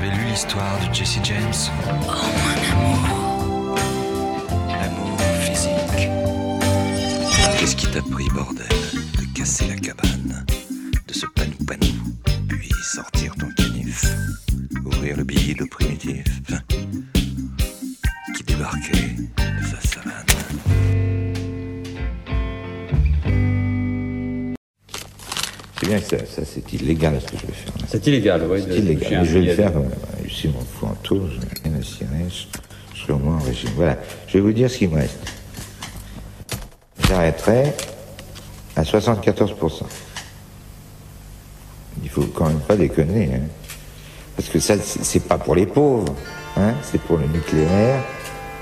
avez lu l'histoire de Jesse James? Oh mon amour. L'amour physique. Qu'est-ce qui t'a pris, bordel De casser la cabane, de se panou-panou, puis sortir ton canif, ouvrir le billet de primitif, qui débarquait de sa savane? C'est bien que ça, ça, c'est illégal ce que je vais faire. C'est illégal, oui. C'est illégal. Je vais le faire euh, ici, mon je, je serai au moins en régime. Voilà. Je vais vous dire ce qui me reste. J'arrêterai à 74%. Il faut quand même pas déconner, hein. Parce que ça, c'est pas pour les pauvres, hein. C'est pour le nucléaire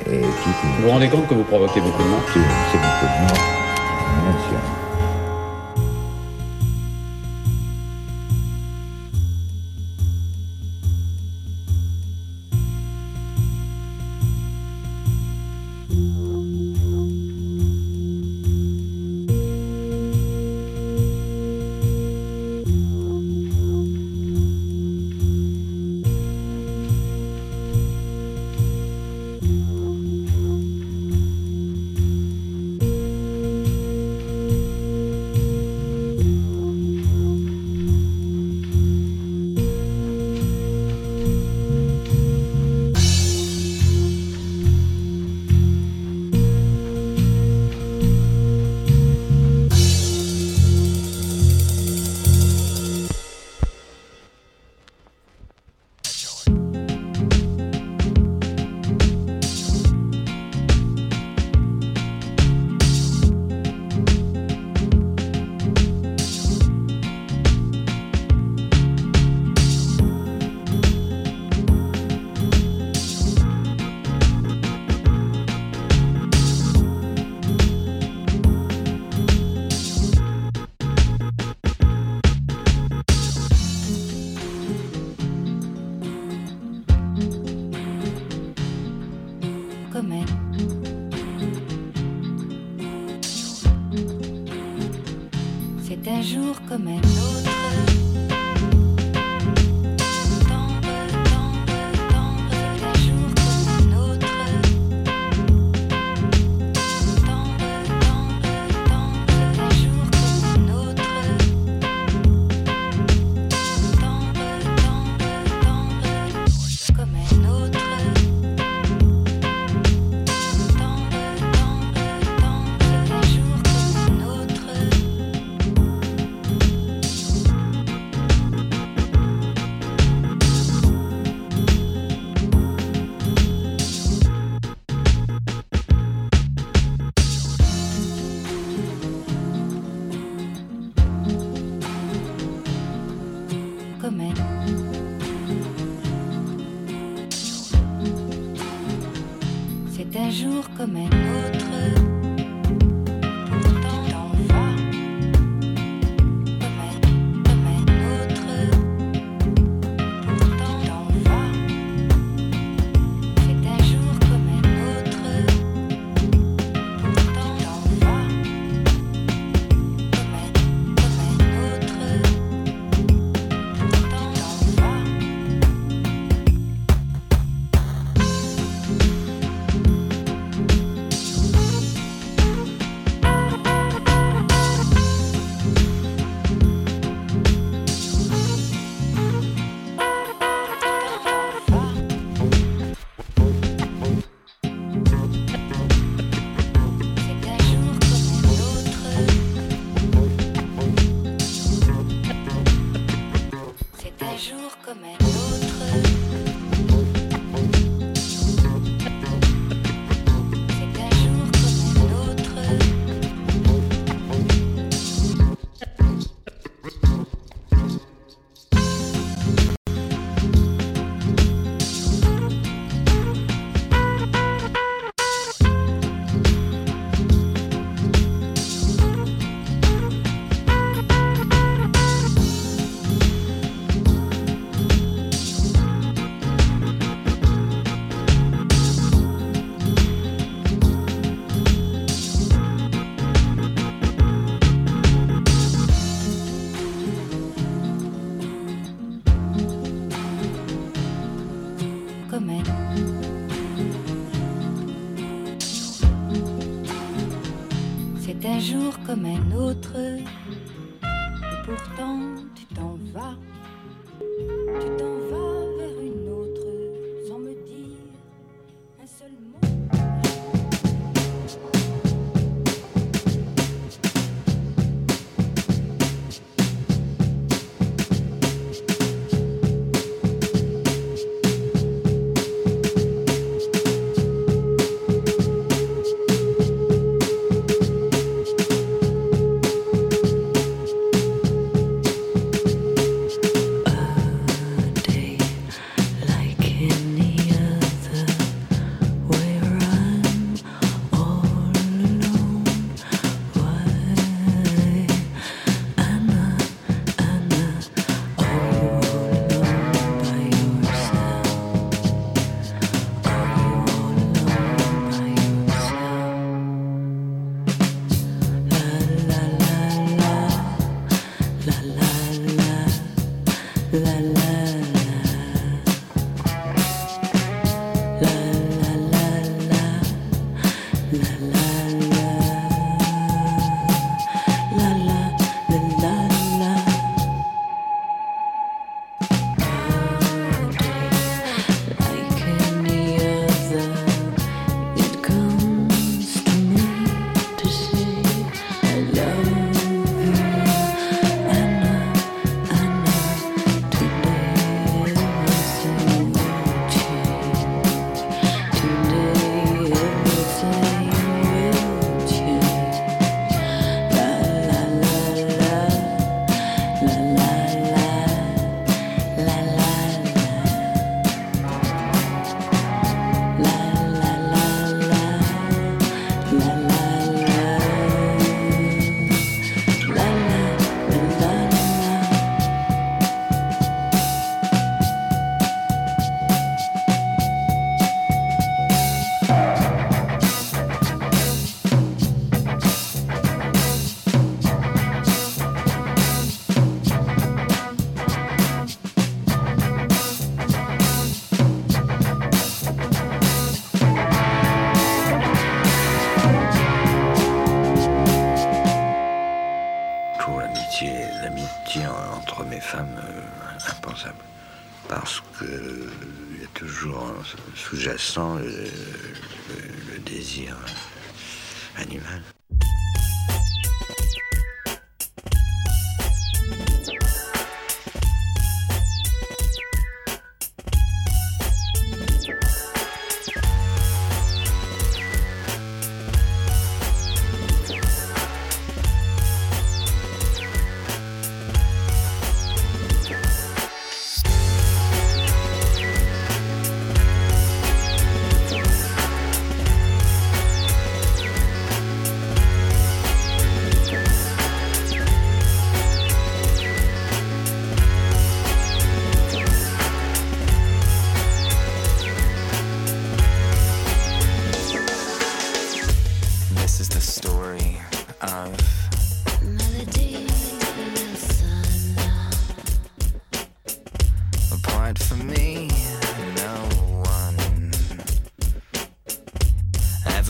et tout. Vous vous rendez compte que vous provoquez beaucoup de monde C'est c'est beaucoup de monde. Bien sûr.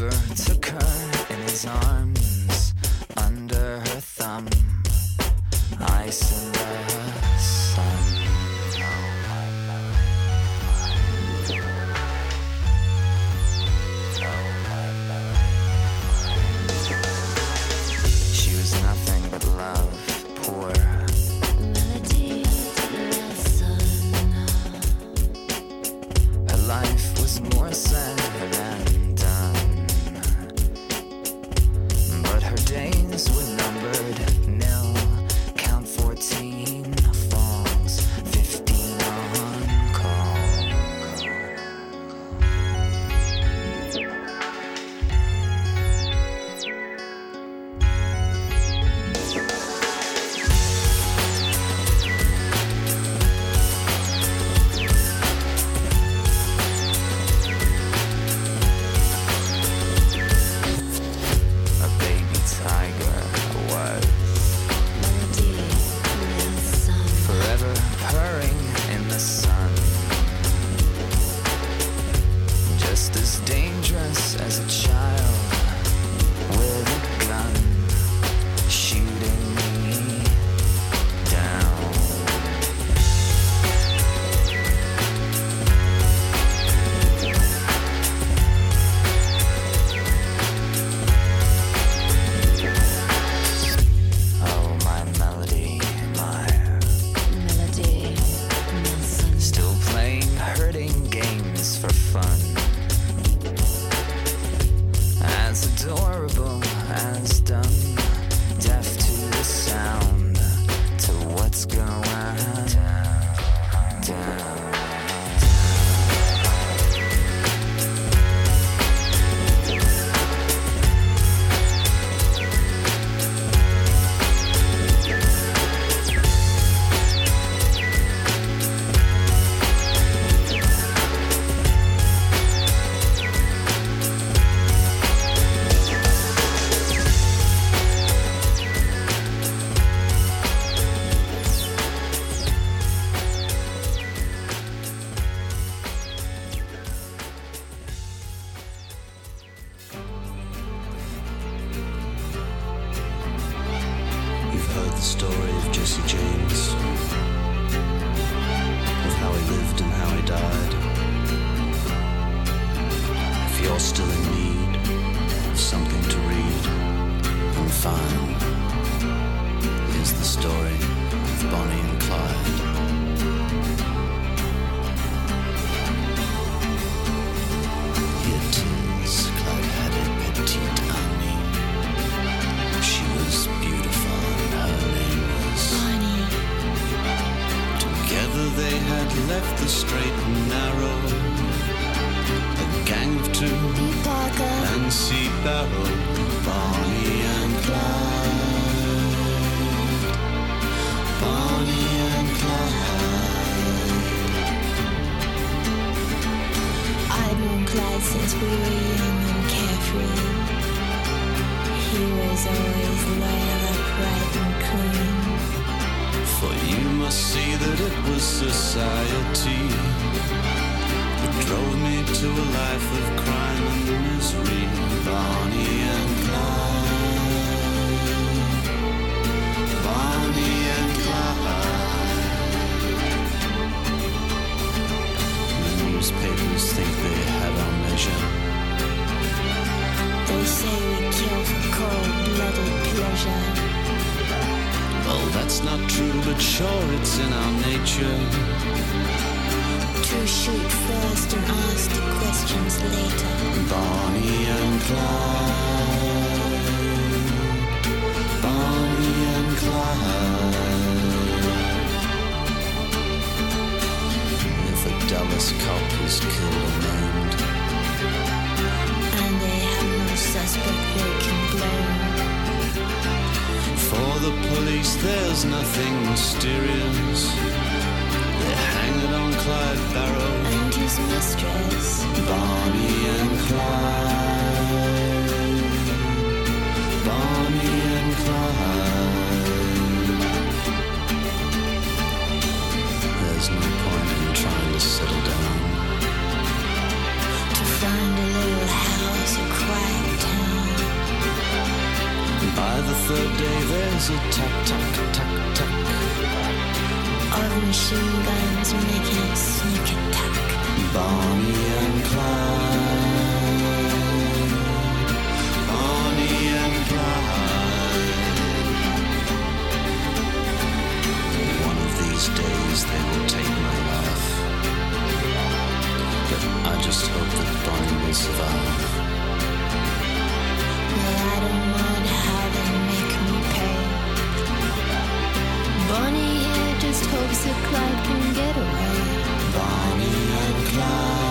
Never took her in his arms under her thumb. I said. last cop who's killed or maimed. And they have no suspect they can blame. For the police, there's nothing mysterious. They're hanging on Clyde Barrow and his mistress, Barney and Clyde. the day there's a tuck, tuck, tuck, tuck. Of machine guns making a sneak attack. Bonnie and Clyde. Bonnie and Clyde. One of these days they will take my life. But I just hope that Bonnie will survive. No, I don't Music Clyde can get away. Bonnie and Clyde.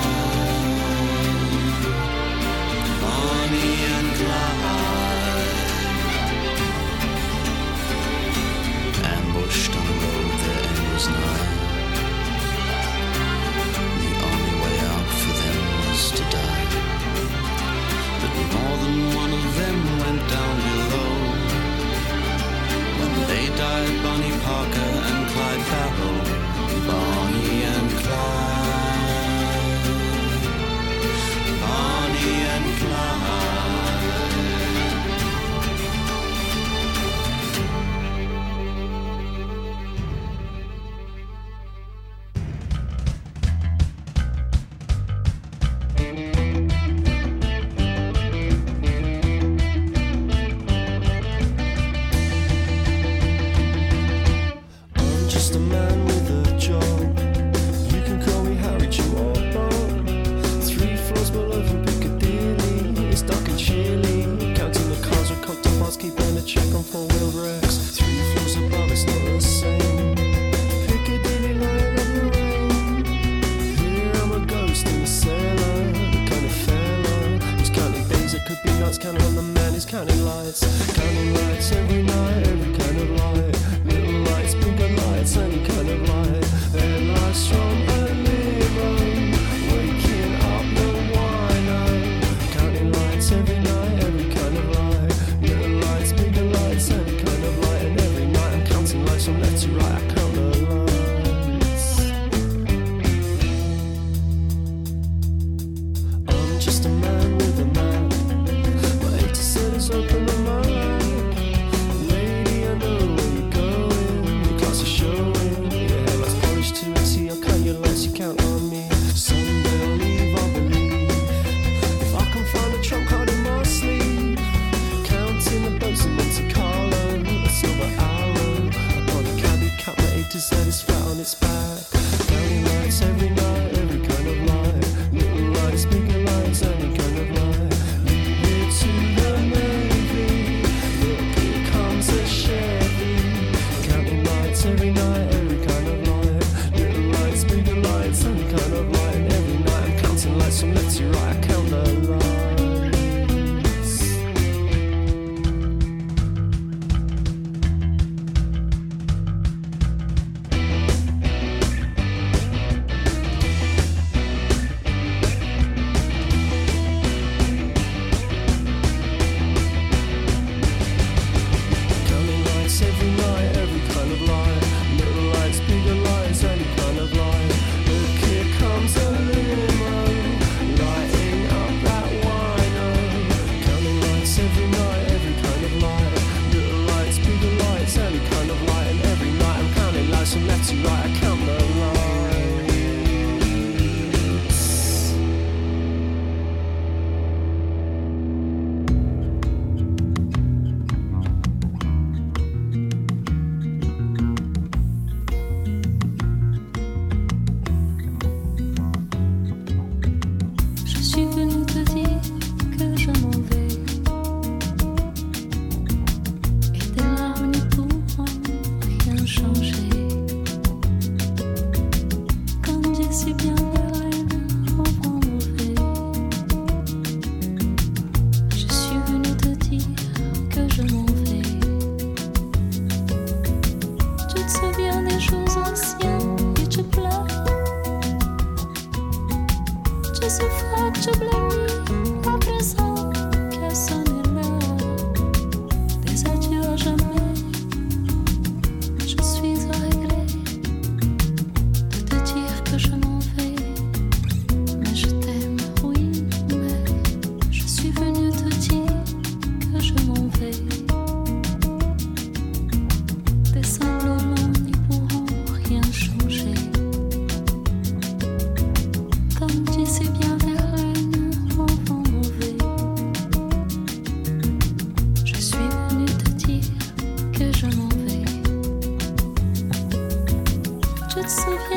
of.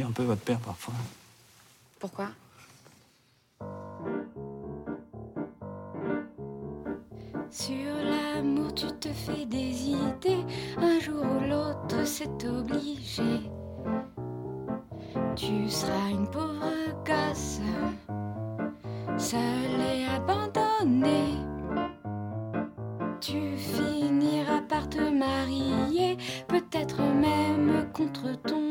un peu votre père parfois. Pourquoi? Sur l'amour, tu te fais des idées. Un jour ou l'autre, c'est obligé. Tu seras une pauvre gosse, seule et abandonnée. Tu finiras par te marier, peut-être même contre ton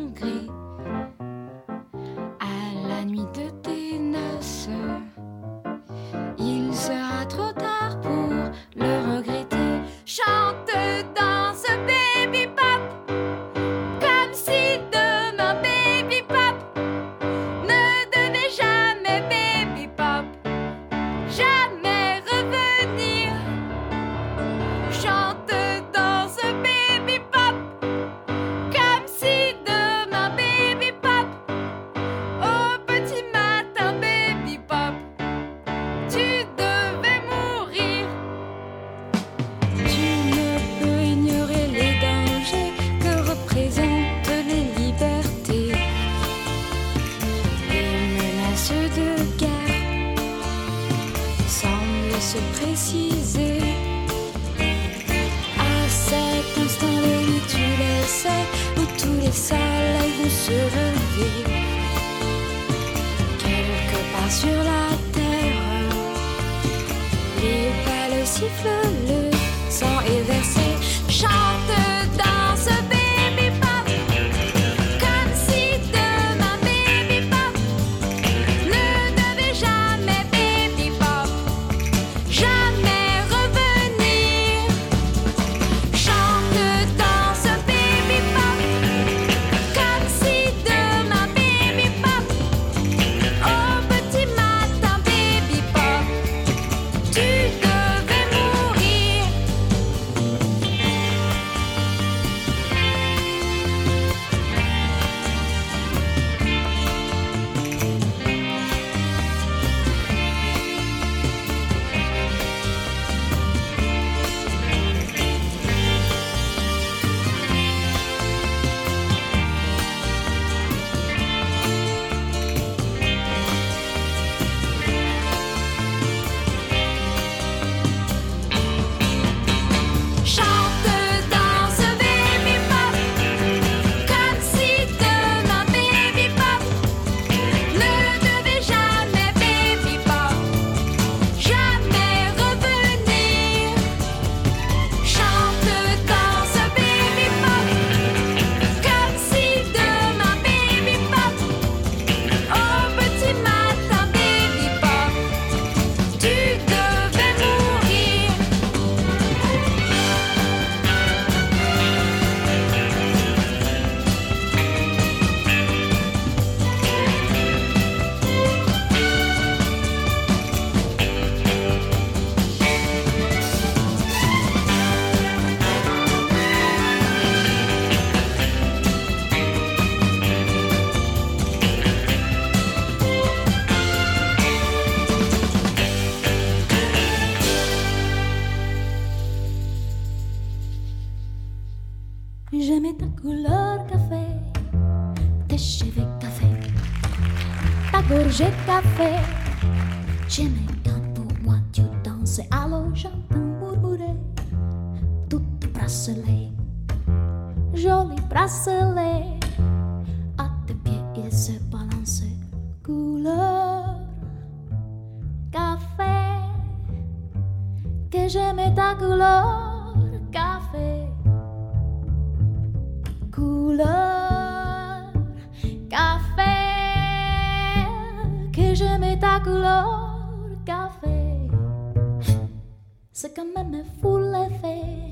quand même fou l'effet,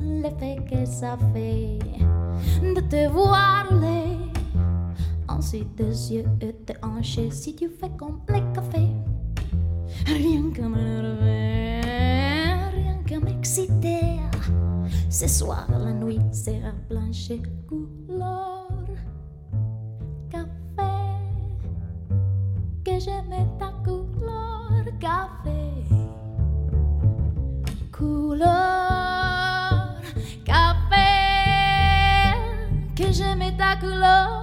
l'effet que ça fait de te voir les ensuite des yeux te hancher si tu fais comme les cafés. Rien que m'énerver, rien que m'exciter. Ce soir, la nuit sera blanche, cool. couleur, café, que j'aimais ta couleur.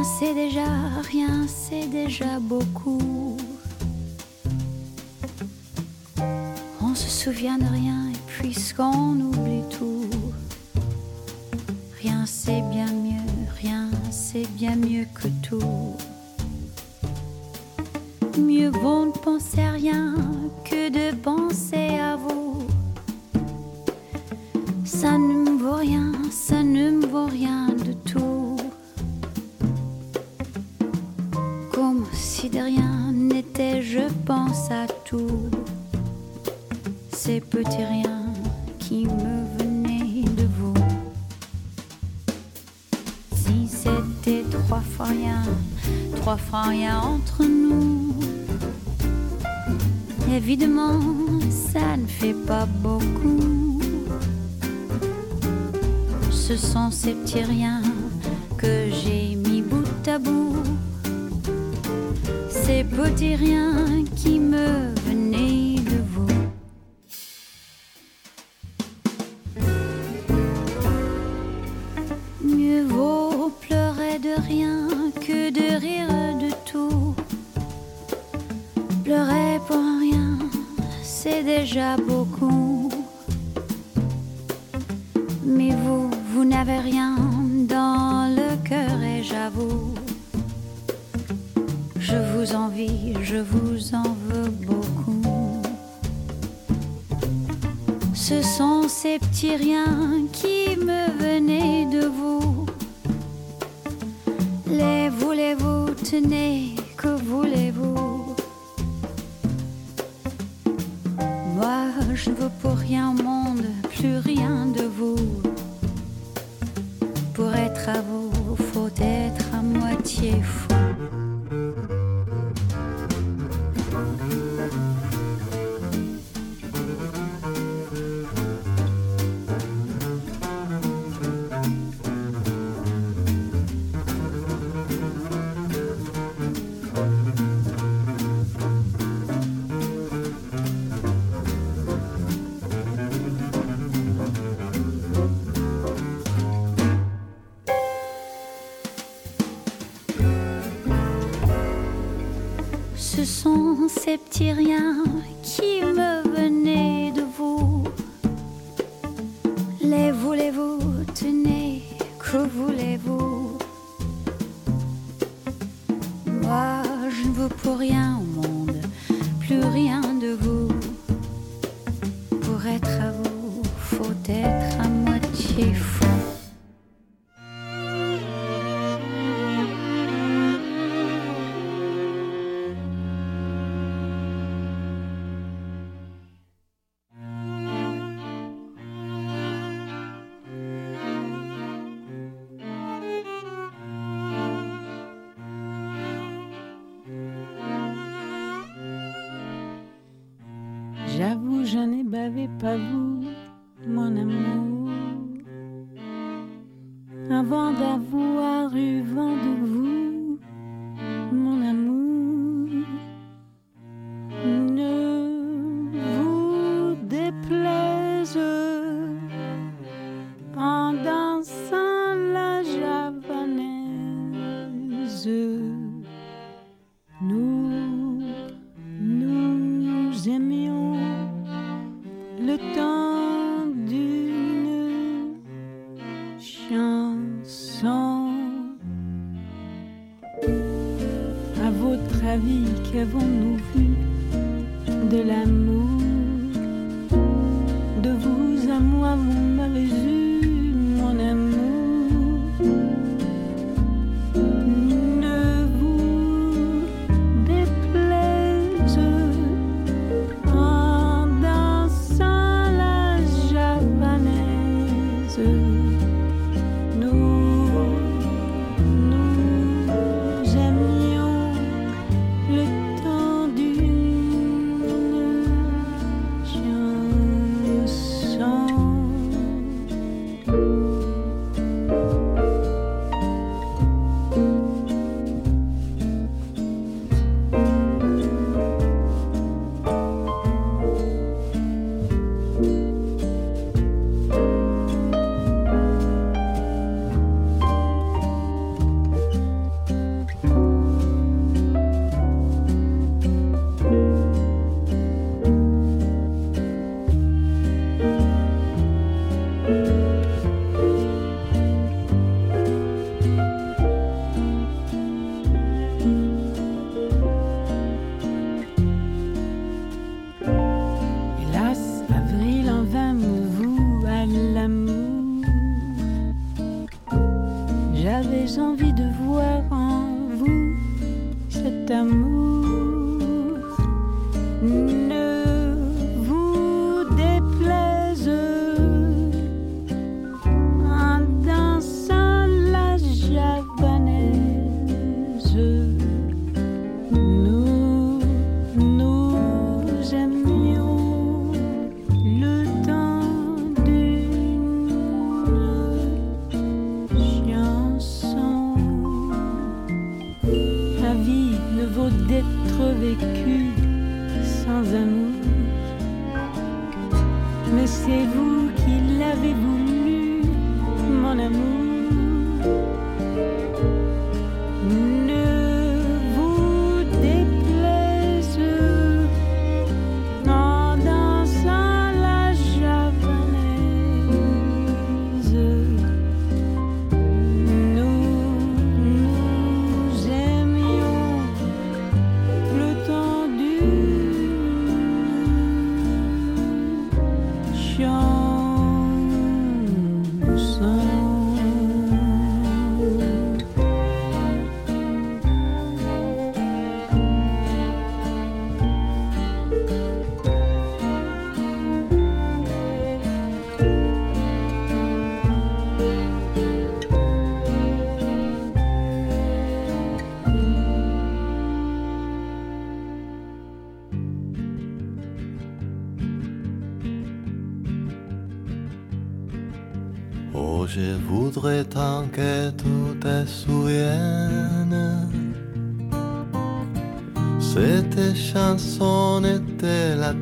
Rien c'est déjà, rien c'est déjà beaucoup. On se souvient de rien et puisqu'on oublie tout, rien c'est bien mieux, rien c'est bien mieux que tout. Mieux vaut ne penser à rien que de penser à vous. Ça ne me vaut rien, ça ne me vaut rien si de rien n'était, je pense à tout. Ces petits riens qui me venaient de vous. Si c'était trois fois rien, trois fois rien entre nous. Évidemment, ça ne fait pas beaucoup. Ce sont ces petits riens que j'ai mis bout à bout. Petits riens qui me venaient de vous. Mieux vaut pleurer de rien que de rire de tout. Pleurer pour rien, c'est déjà beaucoup. Mais vous, vous n'avez rien dans le cœur et j'avoue, envie, je vous en veux beaucoup. Ce sont ces petits riens qui me venaient de vous. Les voulez-vous, tenez, que voulez-vous? Moi, je ne veux pour rien au monde, plus rien de vous. Pour être à vous, faut être à moitié fou. être un motif.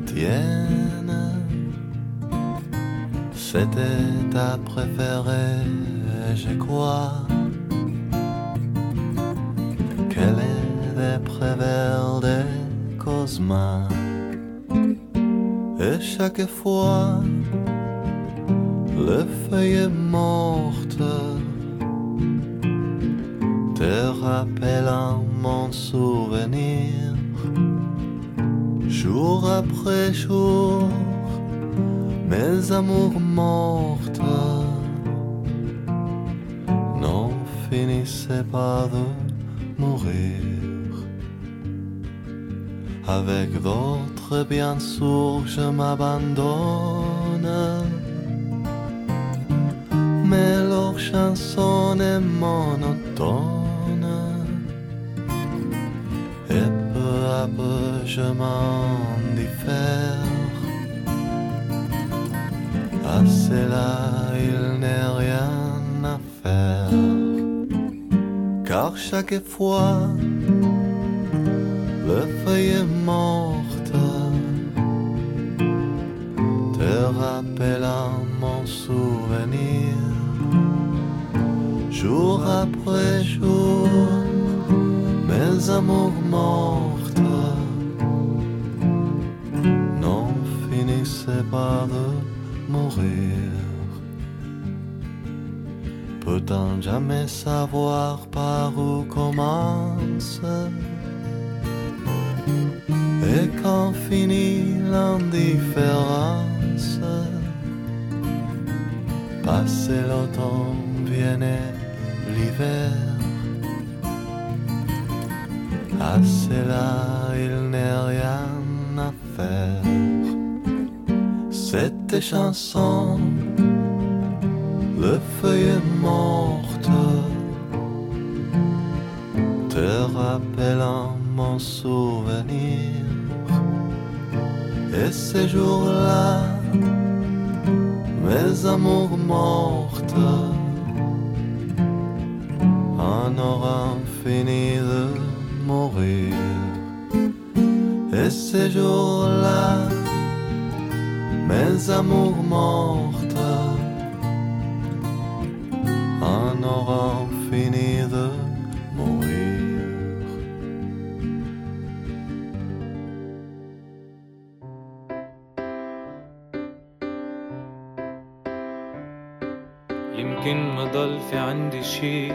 Tienne. C'était ta préférée, je crois. Qu'elle est des prévers de Cosma. Et chaque fois, le feuille morte te rappelant mon souvenir jour après jour mes amours mortes n'en finissaient pas de mourir avec d'autres bien sûr je m'abandonne mais leur chanson est monotone. Je m'en diffère. À cela il n'est rien à faire. Car chaque fois, le feuille morte te rappelant mon souvenir jour après jour, mes amours mortes de mourir. Peut-on jamais savoir par où commence Et quand finit l'indifférence, passé l'automne, vienne l'hiver. À cela, il n'est rien Cette chanson, le feuille morte, te rappelant mon souvenir. Et ces jours-là, mes amours mortes, en auront fini de mourir. Et ces jours-là, mes amours mortes, en auront fini de mourir. يمكن ما ضل في عندي شي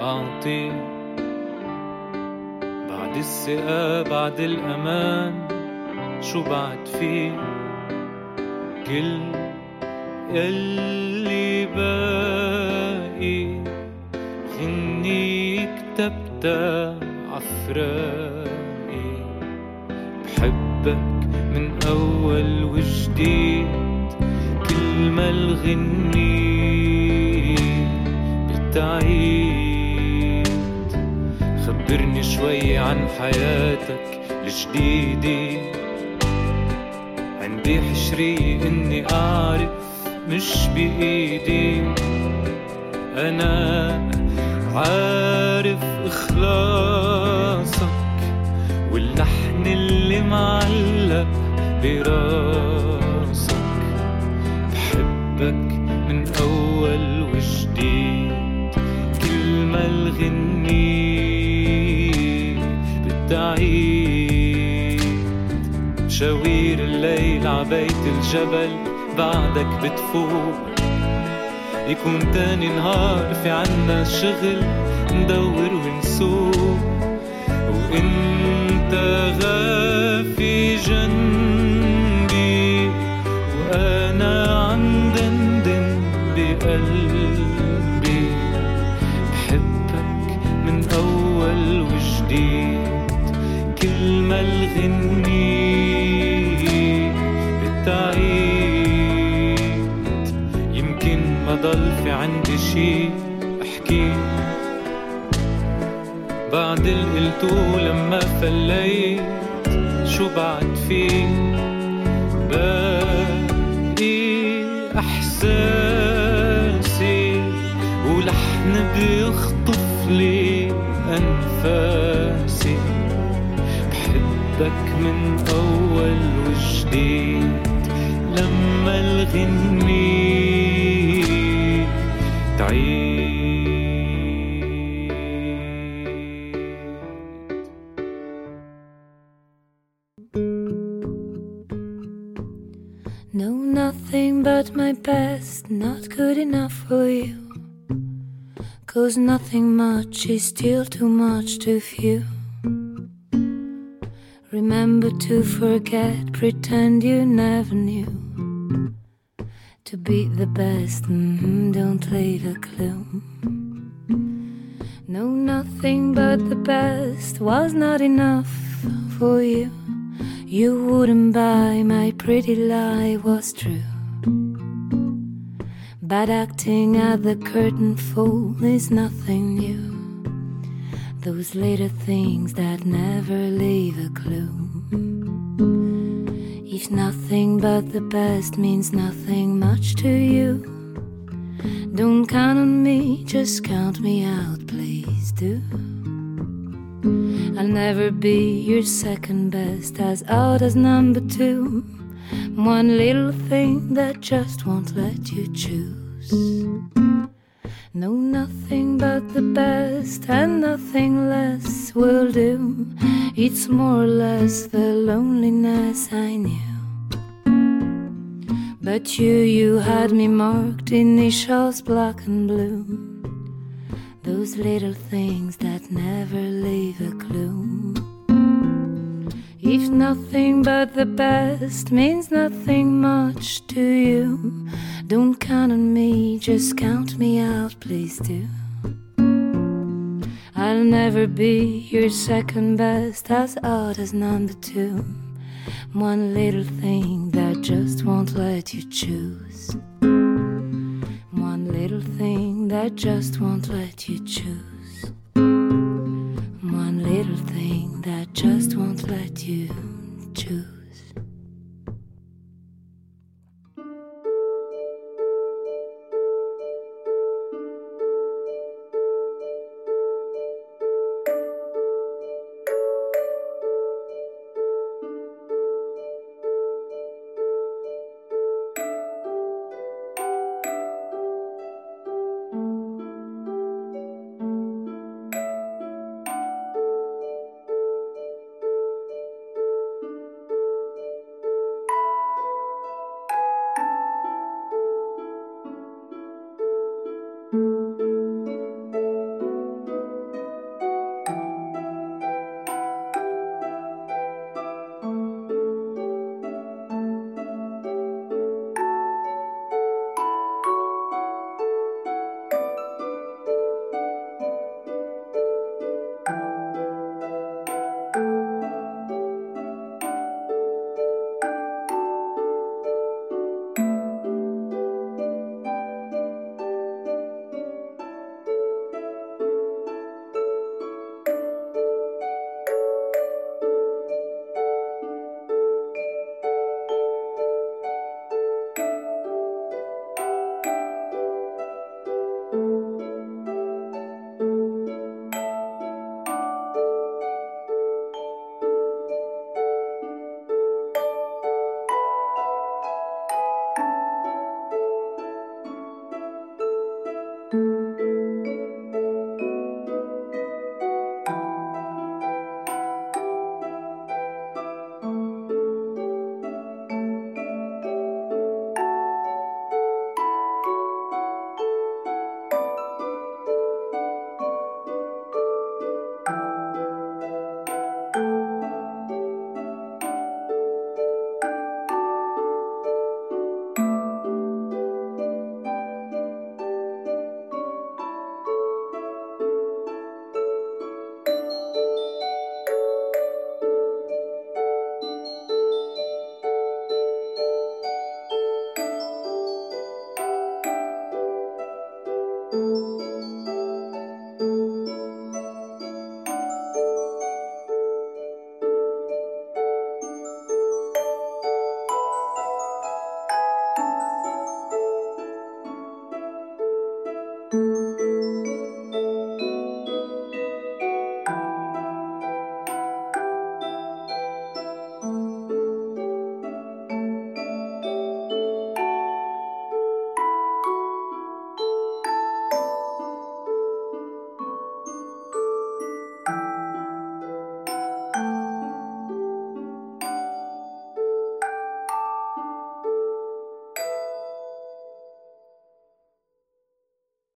أعطيه. بعد الثقة بعد الأمان شو بعد فيه؟ كل يلي باقي غني كتبتها عفراقي بحبك من أول وجديد. كل ما الغني بتعيد. خبرني شوي عن حياتك الجديدة. بحشري إني أعرف مش بإيدي. أنا عارف إخلاصك واللحن اللي معلق براسك. بحبك من أول وجديد. كل ما الغني بتعيد. مشاوير الليل عبيت الجبل بعدك بتفوق. يكون تاني نهار في عنا شغل ندور ونسوق. وإنت غافي جنبي وأنا عم دندن بقلبي. بحبك من أول وجديد. كل ما الغني بالتعيد. يمكن ما ضل في عندي شي أحكي. بعد القلتو لما فليت شو بعد فيه باقي إحساسي ولحن بيخطف لي أنفاسي. بحبك من اول وجديد لما الغني تعيد No, nothing but my best, not good enough for you. Cause nothing much is still too much too few. Remember to forget, pretend you never knew. To be the best, mhm, don't leave a clue. No, nothing but the best was not enough for you. You wouldn't buy my pretty lie was true. Bad acting at the curtain fall is nothing new. Those little things that never leave a clue. If nothing but the best means nothing much to you, don't count on me, just count me out, please do. I'll never be your second best, as odd as number two. One little thing that just won't let you choose. No, nothing but the best, and nothing less will do. It's more or less the loneliness I knew. But you, you had me marked initials black and blue. Those little things that never leave a clue. If nothing but the best means nothing much to you, don't count on me, just count me out, please do. I'll never be your second best, as odd as number two. One little thing that just won't let you choose. One little thing that just won't let you choose. Little thing that just won't let you